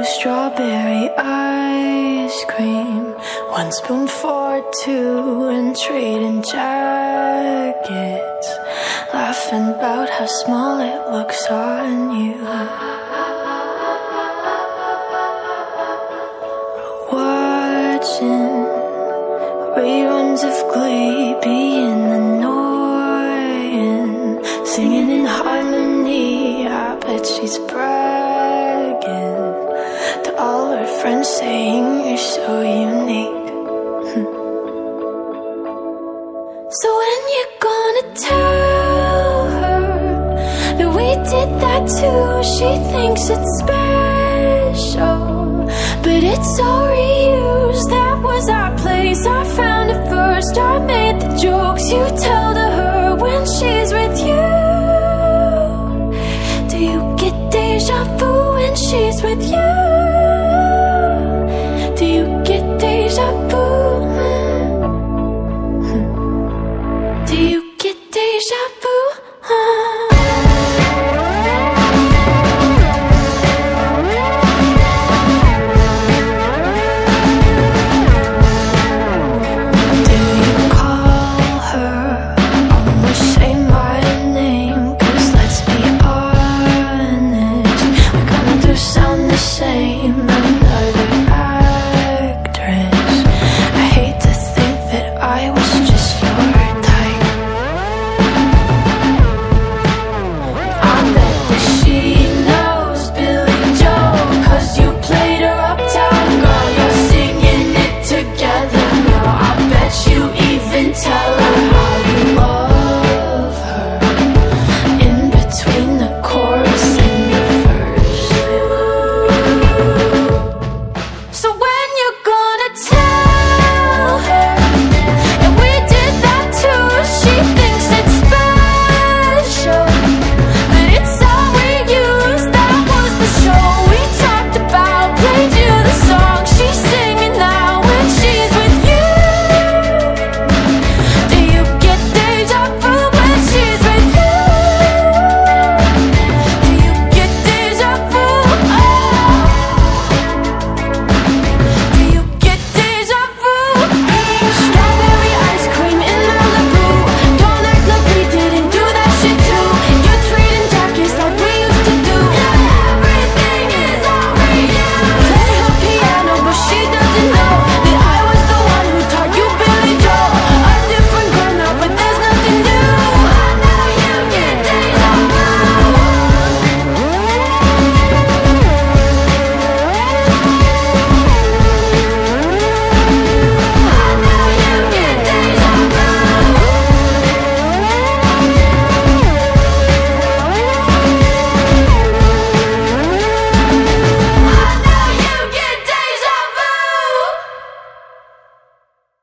with strawberry ice cream. One spoon for two and trading jackets. Laughing about how small it looks on you. Watching reruns of Glee being annoying. Singing in harmony, I bet she's bragging friends, saying you're so unique. So when you gonna tell her that we did that too? She thinks it's special, but it's all reused. That was our place. I found it first. I made the jokes you tell to her when she's with you. Do you get deja vu when she's with you?